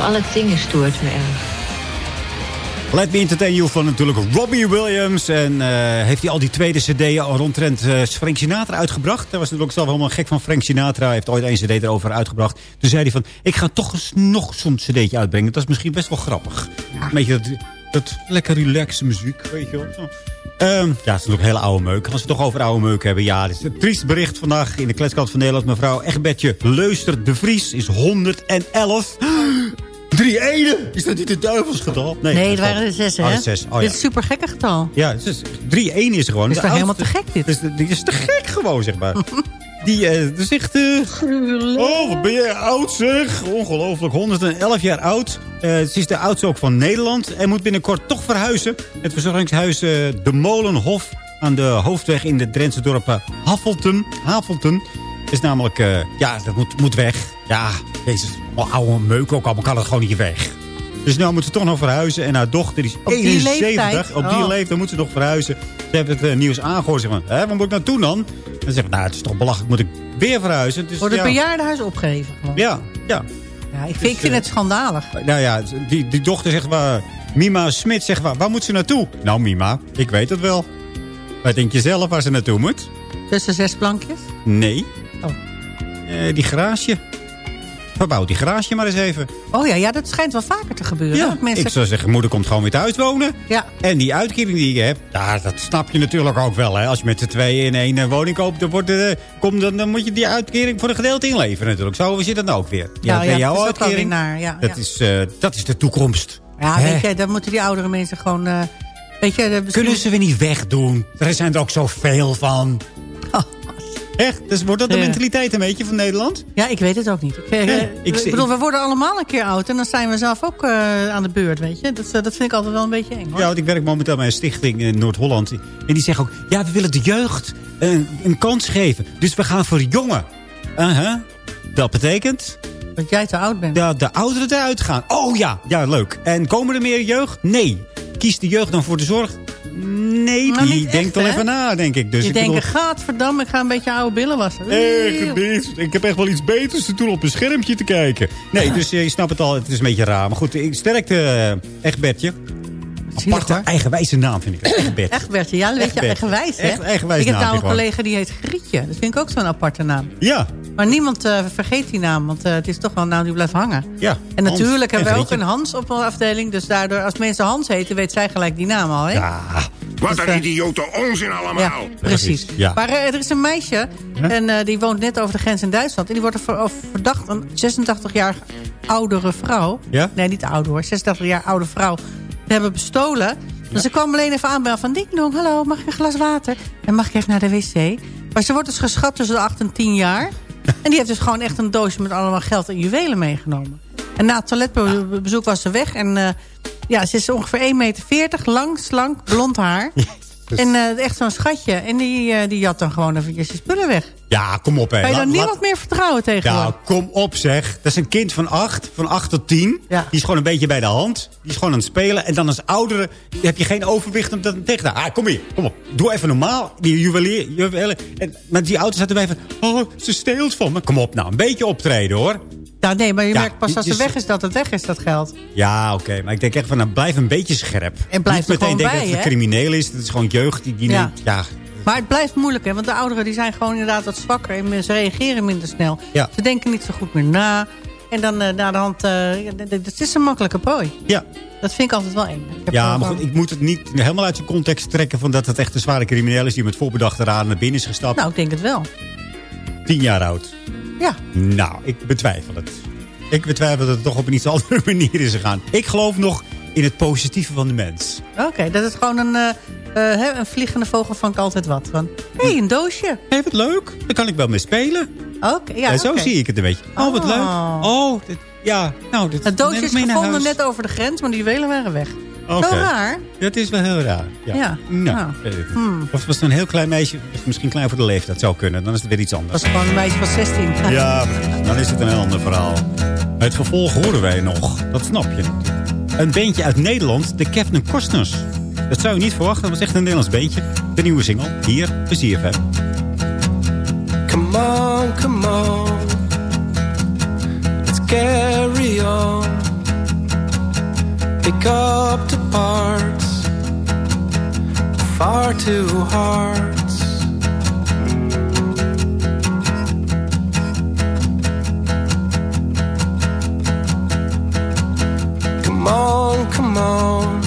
S13: Voor al het zingen stoort me erg.
S8: Let Me Entertain You van natuurlijk Robbie Williams. En eh, heeft hij al die tweede cd al rondtrend eh, Frank Sinatra uitgebracht. Hij was natuurlijk zelf helemaal gek van Frank Sinatra. Hij heeft ooit een cd erover uitgebracht. Toen zei hij van, ik ga toch eens nog zo'n cd'tje uitbrengen. Dat is misschien best wel grappig. Een beetje dat, dat lekker relaxe muziek, weet je wel. Zo. Ehm, ja, het is natuurlijk hele oude meuk. Als we het toch over oude meuk hebben. Ja, dit is een triest bericht vandaag in de kletskant van Nederland. Mevrouw Egbertje Leuster de Vries is 111. Drie ene! Is dat niet de duivelsgetal?
S9: Nee, het
S8: dat
S9: waren er zes, hè?
S8: Oh, zes. Oh,
S9: Dit
S8: ja.
S9: is een super gekke getal.
S8: Ja, het is, drie ene is gewoon.
S9: Is
S8: de
S9: toch helemaal te gek, dit?
S8: Dit is, dit is te gek gewoon, zeg maar. Die eh dat is echt... eh, oh, wat ben jij oud zeg. Ongelooflijk, 111 jaar oud. Eh, ze is de oudste ook van Nederland. En moet binnenkort toch verhuizen. Het verzorgingshuis eh, De Molenhof aan de hoofdweg in de Drentse dorp eh, Havelten. Havelten is namelijk... eh, ja, dat moet, moet weg. Ja, oh, oude meuk ook allemaal kan het gewoon niet weg. Dus nu moet ze toch nog verhuizen. En haar dochter is
S9: Op die
S8: 71.
S9: leeftijd?
S8: Op die
S9: Oh.
S8: leeftijd moet ze nog verhuizen. Ze hebben het eh, nieuws aangehoord. Ze van, hè, waar moet ik naartoe dan? En ze zegt, nou, het is toch belachelijk. Moet ik weer verhuizen? Dus,
S9: Wordt het
S8: ja.
S9: bejaardenhuis opgegeven. gewoon.
S8: Ja, ja.
S9: Ja, ik vind, ik vind het schandalig.
S8: Nou ja, die, die dochter zegt waar... Mima Smit zegt waar, waar moet ze naartoe? Nou, Mima, ik weet het wel. Wat denk je zelf waar ze naartoe moet?
S9: Tussen zes plankjes.
S8: Nee.
S9: Oh.
S8: Eh, die garage. Verbouw die garage maar eens even.
S9: Oh ja, ja, dat schijnt wel vaker te gebeuren.
S8: Ja,
S9: mensen...
S8: ik zou zeggen, moeder komt gewoon weer thuis wonen.
S9: Ja.
S8: En die uitkering die je hebt, ja, dat snap je natuurlijk ook wel. Hè. Als je met z'n tweeën in één eh, woning koopt, dan, wordt, eh, dan, dan moet je die uitkering voor een gedeelte inleveren natuurlijk. Zo zit dat nou ook weer.
S9: Ja,
S8: is jouw
S9: dat is
S8: uitkering.
S9: naar, ja,
S8: dat,
S9: ja.
S8: Is, eh, dat is de toekomst.
S9: Ja,
S8: Hè?
S9: weet je, dan moeten die oudere mensen gewoon... eh, weet je,
S8: Kunnen ze weer niet wegdoen? Er zijn er ook zoveel van. Echt? Dus wordt dat de mentaliteit een beetje van Nederland?
S9: Ja, ik weet het ook niet. Ik, eh, ik,
S8: ik-
S9: bedoel, we worden allemaal een keer oud. En dan zijn we zelf ook eh, aan de beurt, weet je. Dat, eh, dat vind ik altijd wel een beetje eng, hoor.
S8: Ja, want ik werk momenteel bij een stichting in Noord-Holland. En die zeggen ook, ja, we willen de jeugd een, een kans geven. Dus we gaan voor jongen. Uh-huh. Dat betekent
S9: Dat jij te oud bent.
S8: dat de ouderen eruit gaan. Oh ja, ja, leuk. En komen er meer jeugd? Nee. Kiest de jeugd dan voor de zorg? Nee,
S9: Nou,
S8: die denkt
S9: echt,
S8: al even na, denk ik. Dus
S9: Die
S8: ik
S9: denken,
S8: bedoel,
S9: gadverdamme, ik ga een beetje oude billen wassen.
S8: Echt niet. Ik heb echt wel iets beters te doen op een schermpje te kijken. Nee, dus eh, je snapt het al. Het is een beetje raar. Maar goed, ik sterkte uh, Egbertje. Aparte eigenwijze naam vind ik. Egbert.
S9: Echt Bertje, ja, een beetje
S8: Echt, Bert.
S9: eigenwijs, hè?
S8: Echt eigenwijs
S9: Ik heb nou
S8: naampje
S9: een collega die heet Grietje. Dat vind ik ook zo'n aparte naam.
S8: Ja,
S9: Maar niemand eh, vergeet die naam, want eh, het is toch wel een naam die blijft hangen.
S8: ja.
S9: En
S8: Hans
S9: natuurlijk hebben
S8: en
S9: we ook een Hans op onze afdeling. Dus daardoor, als mensen Hans heten, weet zij gelijk die naam al, hè?
S8: Ja.
S13: Wat
S9: Dus,
S13: een
S9: eh,
S13: idiote onzin allemaal.
S9: Ja, precies.
S8: Ja.
S9: Maar er is een meisje en eh, die woont net over de grens in Duitsland. En die wordt er verdacht een 86 jaar oudere vrouw.
S8: Ja?
S9: Nee, niet ouder hoor. 86 jaar oude vrouw. Hebben bestolen. Dus ze kwam alleen even aanbellen van... Ding dong, hallo, mag ik een glas water? En mag ik even naar de wc? Maar ze wordt dus geschat tussen de 8 en 10 jaar. En die heeft dus gewoon echt een doosje met allemaal geld en juwelen meegenomen. En na het toiletbezoek was ze weg. En eh, ja, ze is ongeveer 1,40 meter, lang, slank, blond haar. En eh, echt zo'n schatje. En die, eh, die jat dan gewoon eventjes je spullen weg.
S8: Ja, kom op. Hè.
S9: Kan je dan
S8: laat-
S9: niemand meer vertrouwen tegen
S8: Ja, kom op zeg. Dat is een kind van acht, van acht tot tien.
S9: Ja.
S8: Die is gewoon een beetje bij de hand. Die is gewoon aan het spelen. En dan als oudere heb je geen overwicht om dat tegen te Ah, kom hier, kom op. Doe even normaal. Die juwelier, juwelen. En, maar die ouders zaten bij van... Oh, ze steelt van me. Kom op nou, een beetje optreden hoor.
S9: Ja, nee, maar je
S8: Ja,
S9: merkt pas als het weg is dat het weg is, dat geld.
S8: Ja, oké. Maar ik denk echt van, nou, blijf een beetje scherp.
S9: En blijf
S8: Niet meteen
S9: gewoon
S8: denken
S9: bij,
S8: dat het een crimineel is. Het is gewoon jeugd die, die
S9: Ja.
S8: neemt... Ja,
S9: Maar het blijft moeilijk, hè? Want de ouderen die zijn gewoon inderdaad wat zwakker. En ze reageren minder snel.
S8: Ja.
S9: Ze denken niet zo goed meer na. En dan eh na de hand... eh, het is een makkelijke prooi.
S8: ja.
S9: Dat vind ik altijd wel eng.
S8: Ja, maar
S9: van-
S8: goed, ik moet het niet helemaal uit zijn context trekken... van dat het echt een zware crimineel is... die met voorbedachte raden naar binnen is gestapt.
S9: Nou, ik denk het wel.
S8: Tien jaar oud.
S9: Ja.
S8: Nou, ik betwijfel het. Ik betwijfel dat het toch op een iets andere manier is gegaan. Ik geloof nog in het positieve van de mens.
S9: Oké, dat is gewoon een, eh, eh, een vliegende vogel van ik altijd wat. Van, hé, hey, een doosje.
S8: Hé, wat leuk. Daar kan ik wel mee spelen.
S9: Oké, ja,
S8: Ja, zo zie ik het een beetje. Oh, wat
S9: Oh.
S8: leuk. Oh, dit- ja. Nou, dit
S9: Het doosje is gevonden net over de grens, maar die juwelen waren weg.
S8: Oké.
S9: Zo raar.
S8: Dat is wel heel raar. Ja.
S9: Ja.
S8: Nou,
S9: Nou.
S8: weet ik niet.
S9: Hmm.
S8: Of was het een heel klein meisje? Is misschien klein voor de leeftijd. zou kunnen. Dan is het weer iets
S9: Dat
S8: anders.
S9: is gewoon een meisje van 16.
S8: Ja, dan is het een heel ander verhaal. Het vervolg horen wij nog. Dat snap je. Een beentje uit Nederland, de Kevin Costners. Dat zou je niet verwachten. Dat was echt een Nederlands beentje. De nieuwe single. Hier, bij ZFM.
S12: Come on, come on. Let's carry on.
S7: Pick up the parts, far too hard Come on, come on,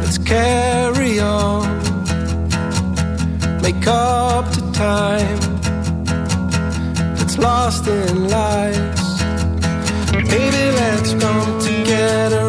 S7: let's carry on, make up the time that's lost in lies. Baby, let's come together in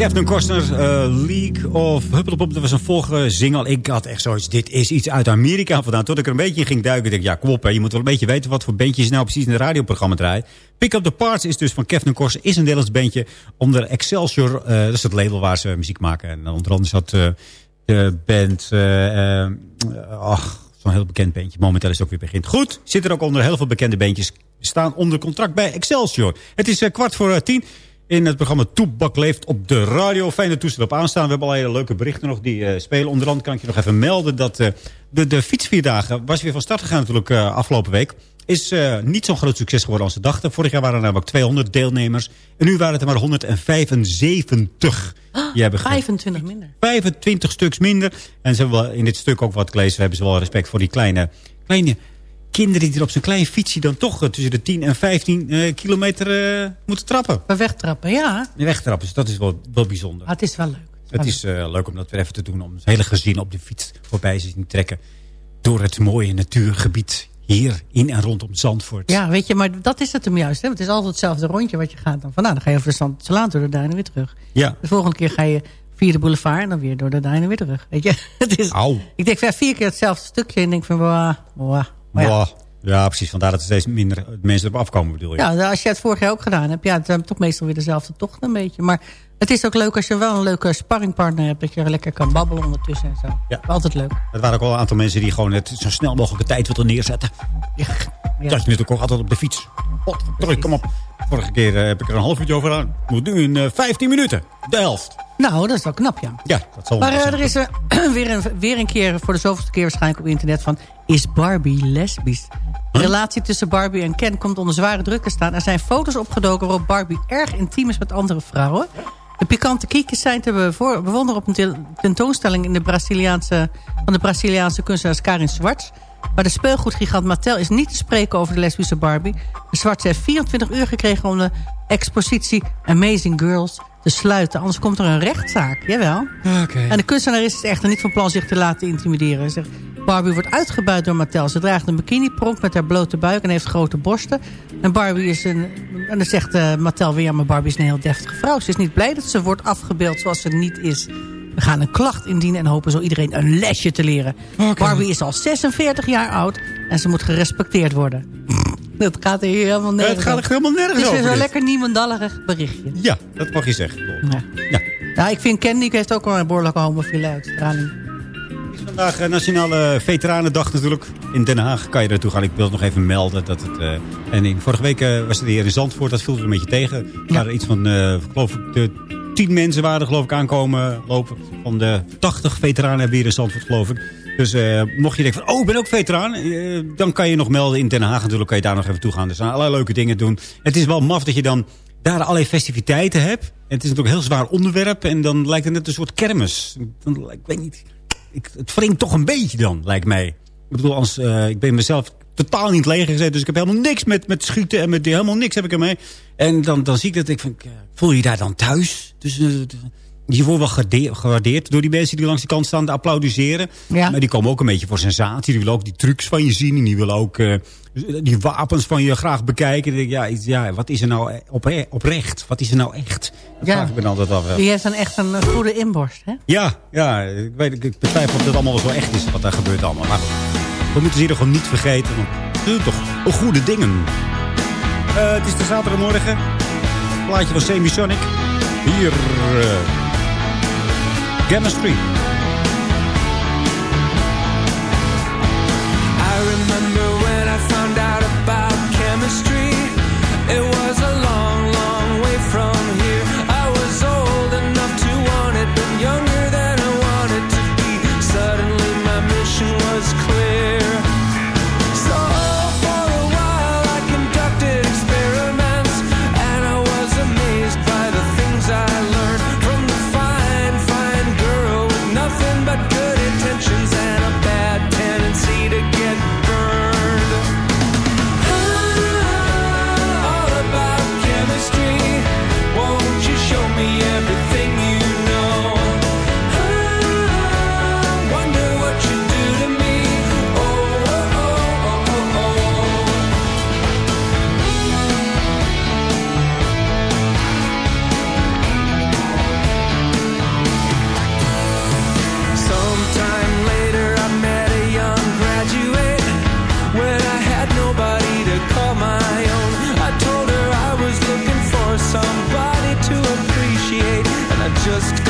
S8: Captain Costner eh, League of Huppelpop, dat was een volgende single. Ik had echt zoiets, dit is iets uit Amerika vandaan. Tot ik er een beetje in ging duiken, denk ik, ja, kom op, je moet wel een beetje weten wat voor bandjes nou precies in het radioprogramma draaien. Pick Up The Parts is dus van Captain Costner, is een Nederlands bandje onder Excelsior. eh, dat is het label waar ze muziek maken. En onder andere zat eh, de band, eh, eh, ach, zo'n heel bekend bandje. Momenteel is het ook weer begint. Goed, zit er ook onder heel veel bekende bandjes. Staan onder contract bij Excelsior. Het is eh, kwart voor eh, tien in het programma Toebak leeft op de radio. Fijn dat toestel op aanstaan. We hebben al hele leuke berichten nog die eh, spelen. Onder andere kan ik je nog even melden dat eh, de, de fietsvierdagen... was weer van start gegaan natuurlijk uh, afgelopen week. Is niet zo'n groot succes geworden als ze dachten. Vorig jaar waren er namelijk 200 deelnemers. En nu waren het er maar 175.
S9: Ah, 25 minder.
S8: 25 stuks minder. En ze hebben wel in dit stuk ook wat gelezen. Hebben ze wel respect voor die kleine, kleine kinderen die er op zijn klein fietsje dan toch tussen de 10 en 15 uh, kilometer uh, moeten trappen.
S9: Wegtrappen, ja.
S8: Wegtrappen, dus dat is wel, wel bijzonder.
S9: Ah, het is wel leuk.
S8: Het is uh, leuk om dat weer even te doen. Om het hele gezin op de fiets voorbij te zien trekken. Door het mooie natuurgebied hier in en rondom Zandvoort.
S9: Ja, weet je, maar dat is het hem juist. Hè? Het is altijd hetzelfde rondje wat je gaat. Dan, van, nou, dan ga je over de Zandsalaan door de duinen weer terug.
S8: Ja.
S9: De volgende keer ga je via de boulevard en dan weer door de duinen weer terug. Weet je? Het is,
S8: Au.
S9: Ik denk ja, vier keer hetzelfde stukje en denk van, wauw, wauw. Maar ja.
S8: Wow. Ja, precies. Vandaar dat er steeds minder mensen erop afkomen, bedoel je?
S9: Ja, als je het vorig jaar ook gedaan hebt, ja, het is toch meestal weer dezelfde tocht een beetje. Maar het is ook leuk als je wel een leuke sparringpartner hebt, dat je lekker kan babbelen ondertussen en zo.
S8: Ja.
S9: Altijd leuk.
S8: Er waren ook wel een aantal mensen die gewoon het zo snel mogelijke tijd wilden neerzetten. Ja. Ja. Dat je natuurlijk ook altijd op de fiets. Godverdorie, kom op. Vorige keer uh, heb ik er een half uurtje over gedaan. Moet nu in uh, 15 minuten. De helft.
S9: Nou, dat is wel knap, ja.
S8: Ja, dat zal
S9: Maar uh, er is weer, een, weer een keer, voor de zoveelste keer waarschijnlijk op internet van... Is Barbie lesbisch? De relatie tussen Barbie en Ken komt onder zware druk te staan. Er zijn foto's opgedoken waarop Barbie erg intiem is met andere vrouwen. De pikante kiekjes zijn te bewonderen op een tel- tentoonstelling in de Braziliaanse, van de Braziliaanse kunstenaar Karin Zwarts. Maar de speelgoedgigant Mattel is niet te spreken over de lesbische Barbie. De Zwarts heeft 24 uur gekregen om de expositie Amazing Girls te sluiten. Anders komt er een rechtszaak, jawel. En de kunstenaar is echter niet van plan zich te laten intimideren. Zegt, Barbie wordt uitgebuit door Mattel. Ze draagt een bikini, pronkt met haar blote buik en heeft grote borsten. En Barbie is een... En dan zegt eh, Mattel weer, ja, maar Barbie is een heel deftige vrouw. Ze is niet blij dat ze wordt afgebeeld zoals ze niet is. We gaan een klacht indienen en hopen zo iedereen een lesje te leren. Barbie is al 46 jaar oud en ze moet gerespecteerd worden. Dat gaat er hier helemaal nergens
S8: Het gaat
S9: over.
S8: er helemaal nergens
S9: Het is
S8: over dit.
S9: lekker niemendallerig berichtje.
S8: Ja, dat mag je zeggen.
S9: Ja.
S8: Ja.
S9: Ik vind Candy heeft ook wel een behoorlijke homofiele uitstraling.
S8: Vandaag eh, Nationale Veteranendag natuurlijk. In Den Haag kan je er naartoe gaan. Ik wil het nog even melden. Dat het, eh, en in, vorige week eh, was het hier in Zandvoort. Dat viel er een beetje tegen. Er waren iets van, geloof ik, de tien mensen waren geloof ik aankomen lopen. Van de 80 veteranen hebben hier in Zandvoort geloof ik. Dus eh, mocht je denken van, oh, ik ben ook veteraan. eh, dan kan je nog melden in Den Haag natuurlijk. Kan je daar nog even toe gaan. Er zijn allerlei leuke dingen doen. Het is wel maf dat je dan daar allerlei festiviteiten hebt. Het is natuurlijk een heel zwaar onderwerp. En dan lijkt het net een soort kermis. Dan, ik weet niet ik, het wringt toch een beetje dan, lijkt mij. Ik bedoel, als, eh, ik ben mezelf totaal niet leger gezet. Dus ik heb helemaal niks met, met schieten en met helemaal niks heb ik ermee. En dan, dan zie ik dat ik van, eh, voel je je daar dan thuis? Dus, eh, je wordt wel gewaardeerd, door die mensen die langs de kant staan te applaudisseren.
S9: Ja.
S8: Maar die komen ook een beetje voor sensatie. Die willen ook die trucs van je zien. En die willen ook eh, die wapens van je graag bekijken. Denk ik, Ja, ja, wat is er nou opre- oprecht? Wat is er nou echt? Dat
S9: Ja.
S8: vraag ik me altijd af. ja.
S9: Die heeft dan echt een goede inborst, hè?
S8: Ja, ja ik, weet, ik betwijfel of dat allemaal wel zo echt is wat daar gebeurt allemaal. Maar we moeten ze hier gewoon niet vergeten. Want doen toch goede dingen. Eh, het is de zaterdagmorgen. Plaatje van Semisonic. Hier. eh Chemistry. just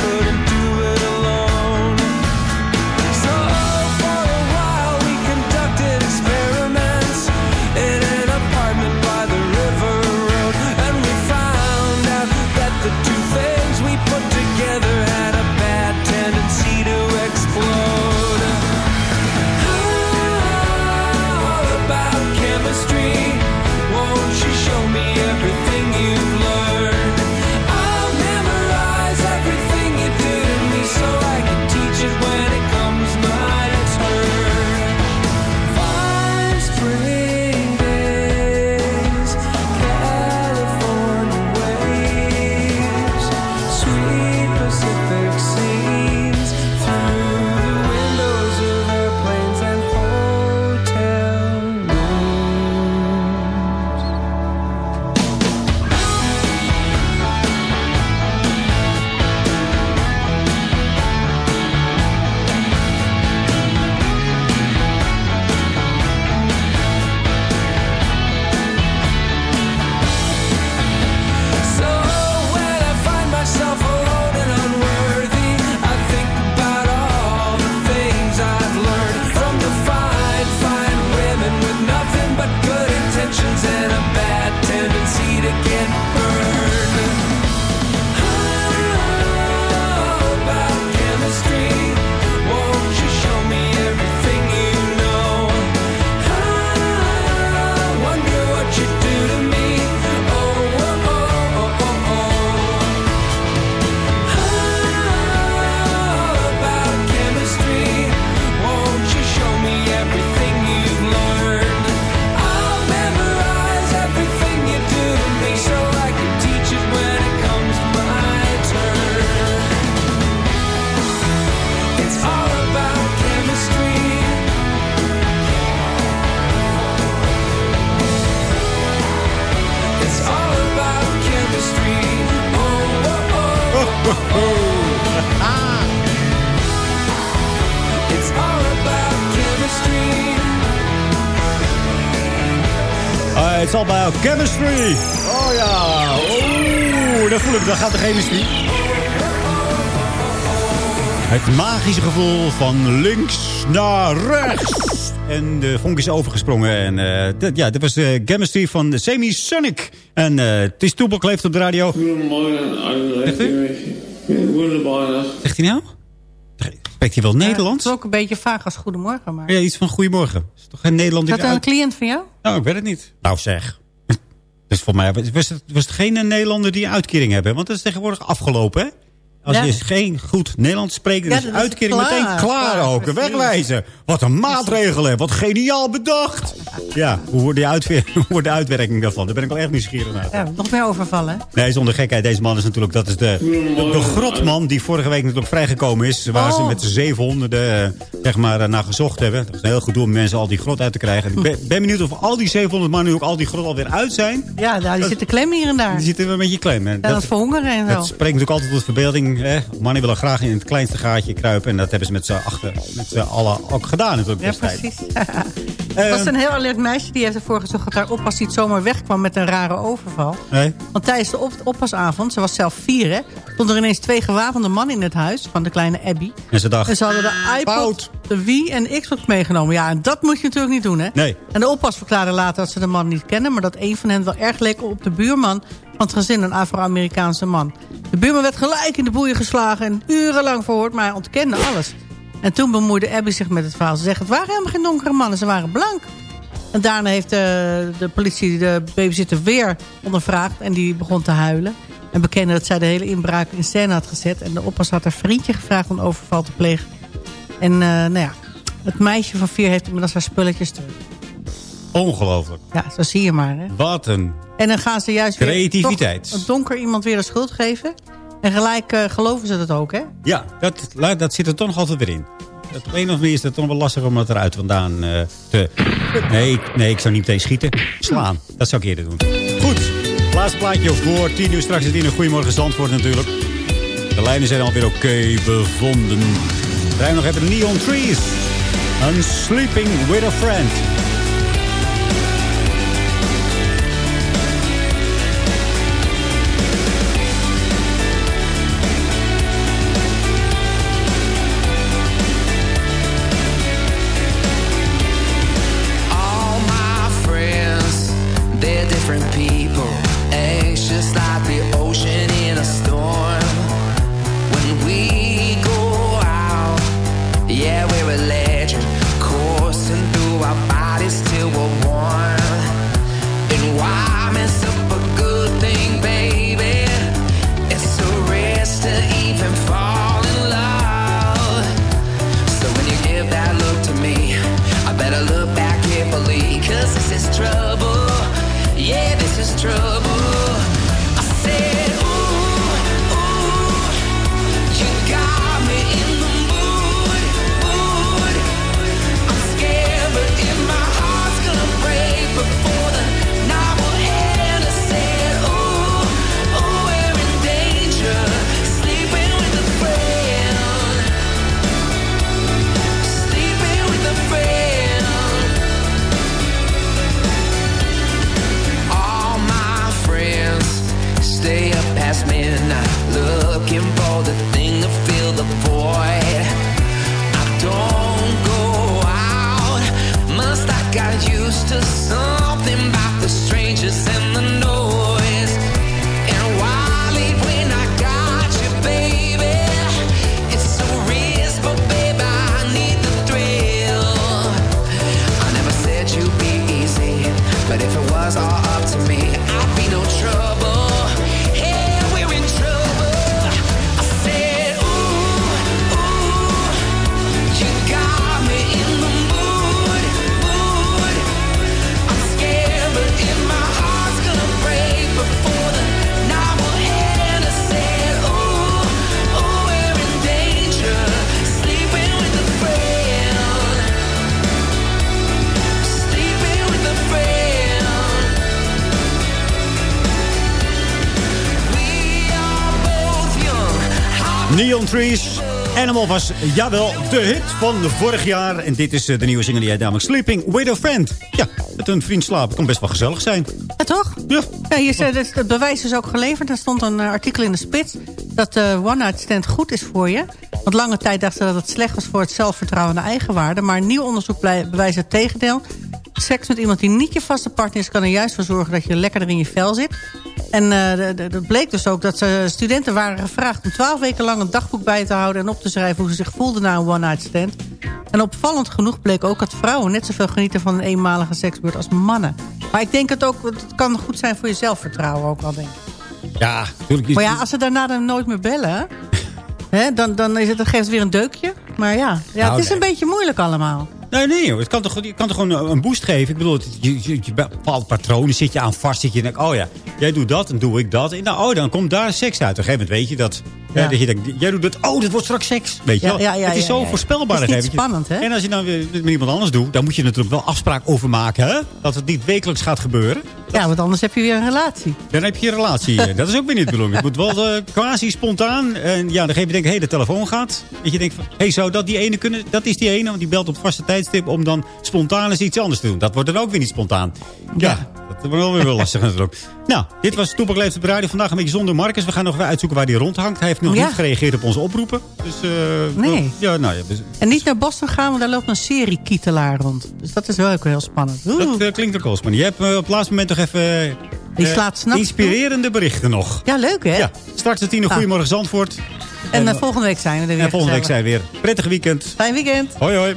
S8: is allemaal chemistry. Oh ja. Oeh, dat voel ik. Daar gaat de chemistry. Het magische gevoel van links naar rechts. En de vonk is overgesprongen. En uh, dat, ja, dit was de chemistry van Semi Sonic. En uh, het is Toebak leeft op de radio. Zegt hij? Zegt hij nou? Spreekt hij wel Nederlands?
S9: het is ook een beetje vaag als goedemorgen. Maar...
S8: Ja, iets van goedemorgen. Is toch geen Nederland
S9: Is dat een cliënt van jou?
S8: Nou, ik weet het niet. Nou zeg. Dus voor mij was het, was het geen Nederlander die een uitkering hebben. Want dat is tegenwoordig afgelopen, hè? Als
S9: Ja.
S8: je geen goed Nederlands spreekt, dan is
S9: dat
S8: uitkering
S9: klaar,
S8: meteen klaar
S9: klaar,
S8: ook.
S9: precies.
S8: Wegwijzen. Wat een maatregelen. Wat geniaal bedacht. Ja, hoe wordt, die hoe wordt de uitwerking daarvan? Daar ben ik wel echt nieuwsgierig naar.
S9: Ja, nog meer overvallen.
S8: Nee, zonder gekheid. Deze man is natuurlijk... Dat is de, de, de grotman die vorige week natuurlijk vrijgekomen is. Waar ze
S9: Oh.
S8: met z'n 700 eh, zeg maar, eh, naar gezocht hebben. Dat is een heel goed doel om mensen al die grot uit te krijgen. Ik ben, ben benieuwd of al die 700 man nu ook al die grot alweer uit zijn.
S9: Ja, nou, die zitten klem hier en daar.
S8: Die zitten wel een beetje klem.
S9: Ja, dat is verhongeren en zo.
S8: dat spreekt natuurlijk altijd tot verbeelding. Hè? Mannen willen graag in het kleinste gaatje kruipen. En dat hebben ze met z'n achter, met z'n allen ook gedaan natuurlijk
S9: Ja, precies. Het was een heel alert meisje die heeft ervoor gezorgd dat haar oppas niet zomaar wegkwam met een rare overval.
S8: Nee?
S9: Want tijdens de op oppasavond, ze was zelf vier, hè, stonden er ineens twee gewapende mannen in het huis van de kleine Abby.
S8: En ze dacht...
S9: En ze hadden de iPod, de Wii en Xbox meegenomen. Ja, en dat moet je natuurlijk niet doen, hè?
S8: Nee.
S9: En de oppas verklaarde later dat ze de man niet kennen... maar dat een van hen wel erg leek op de buurman van het gezin, een Afro-Amerikaanse man. De buurman werd gelijk in de boeien geslagen en urenlang verhoord... maar hij ontkende alles. En toen bemoeide Abby zich met het verhaal. Ze zegt, het waren helemaal geen donkere mannen, ze waren blank. En daarna heeft de, de politie de babysitter weer ondervraagd... en die begon te huilen. En bekende dat zij de hele inbraak in scène had gezet. En de oppas had haar vriendje gevraagd om overval te plegen. En eh, nou ja, het meisje van vier heeft inmiddels haar spulletjes terug.
S8: Ongelooflijk.
S9: Ja, zo zie je maar. Hè.
S8: Wat een...
S9: En dan gaan ze juist weer
S8: Creativiteit.
S9: toch een donker iemand weer de schuld geven. En gelijk eh, geloven ze dat ook, hè?
S8: Ja, dat, dat zit er toch nog altijd weer in. Dat op een of andere manier is het toch wel lastig om het eruit vandaan eh, te... Nee, ik- nee, ik zou niet meteen schieten. Slaan. Dat zou ik eerder doen. Goed. Laatste plaatje voor tien uur. Straks is tien uur. Goedemorgen Zandvoort natuurlijk. De lijnen zijn alweer oké bevonden. Draai nog even Neon Trees. And Sleeping with a Friend.
S12: This is trouble. Yeah, this is trouble.
S8: Neon Trees. Animal was, jawel, de hit van vorig jaar. En dit is eh, de nieuwe single die heet namelijk Sleeping with a Friend. Ja, met een vriend slapen kan best wel gezellig zijn.
S9: Ja, toch?
S8: Ja.
S9: ja hier is, eh, het, het bewijs is ook geleverd. Er stond een eh, artikel in de Spits dat de one-night stand goed is voor je. Want lange tijd dachten ze dat het slecht was voor het zelfvertrouwen en de eigenwaarde. Maar nieuw onderzoek bewijst het tegendeel. Seks met iemand die niet je vaste partner is... kan er juist voor zorgen dat je lekkerder in je vel zit. En eh, dat bleek dus ook dat ze, studenten waren gevraagd... om twaalf weken lang een dagboek bij te houden... en op te schrijven hoe ze zich voelden na een one-night stand. En opvallend genoeg bleek ook dat vrouwen net zoveel genieten... van een eenmalige seksbeurt als mannen. Maar ik denk het ook, het kan goed zijn voor je zelfvertrouwen ook wel, denk ik.
S8: Ja, natuurlijk. is-
S9: Maar ja, als ze daarna dan nooit meer bellen... Hè, dan, dan is het, geeft het weer een deukje. Maar ja, ja
S8: Nou,
S9: het is
S8: nee.
S9: een beetje moeilijk allemaal.
S8: Nee, nee. Het kan toch, je kan toch gewoon een boost geven? Ik bedoel, je, je, je bepaalde patronen zit je aan vast. Zit je en oh ja, jij doet dat en doe ik dat. En nou, oh, dan komt daar seks uit. Op een gegeven moment weet je dat.
S9: Ja.
S8: Dat je denkt, jij doet dat, oh, dat wordt straks seks. Weet je
S9: Ja,
S8: wel?
S9: ja, ja,
S8: het is zo voorspelbaar.
S9: Het is spannend, hè?
S8: En als je dan weer met iemand anders doet, dan moet je natuurlijk wel afspraak over maken. Hè? Dat het niet wekelijks gaat gebeuren.
S9: Ja, want anders heb je weer een relatie.
S8: Dan heb je een relatie. eh, dat is ook weer niet de bedoeling. Het moet wel eh, quasi spontaan. En ja, dan geef je denkt, hé, hey, de telefoon gaat. Dat je denkt van, hé, hey, zou dat die ene kunnen? Dat is die ene, want die belt op het vaste tijdstip... om dan spontaan eens iets anders te doen. Dat wordt dan ook weer niet spontaan. Ja, dat wordt wel weer wel lastig natuurlijk. Nou, dit was Toepak Leeft op de Radio. Vandaag een beetje zonder Marcus. We gaan nog even uitzoeken waar hij rondhangt. Hij heeft nog
S9: Ja.
S8: niet gereageerd op onze oproepen. Dus, eh,
S9: Nee.
S8: Ja, nou ja, dus,
S9: En niet naar Boston gaan, want daar loopt een serie kietelaar rond. Dus dat is wel ook heel spannend. Oeh.
S8: dat eh, klinkt ook wel spannend. Je hebt eh, op het laatste moment toch even...
S9: Die slaat s'nachts
S8: Inspirerende berichten nog.
S9: Ja, leuk hè?
S8: Ja, straks de tien.
S9: Ah.
S8: Goedemorgen Zandvoort.
S9: En eh, volgende week zijn we er weer.
S8: En volgende week zijn we weer. Prettig weekend.
S9: Fijn weekend.
S8: Hoi hoi.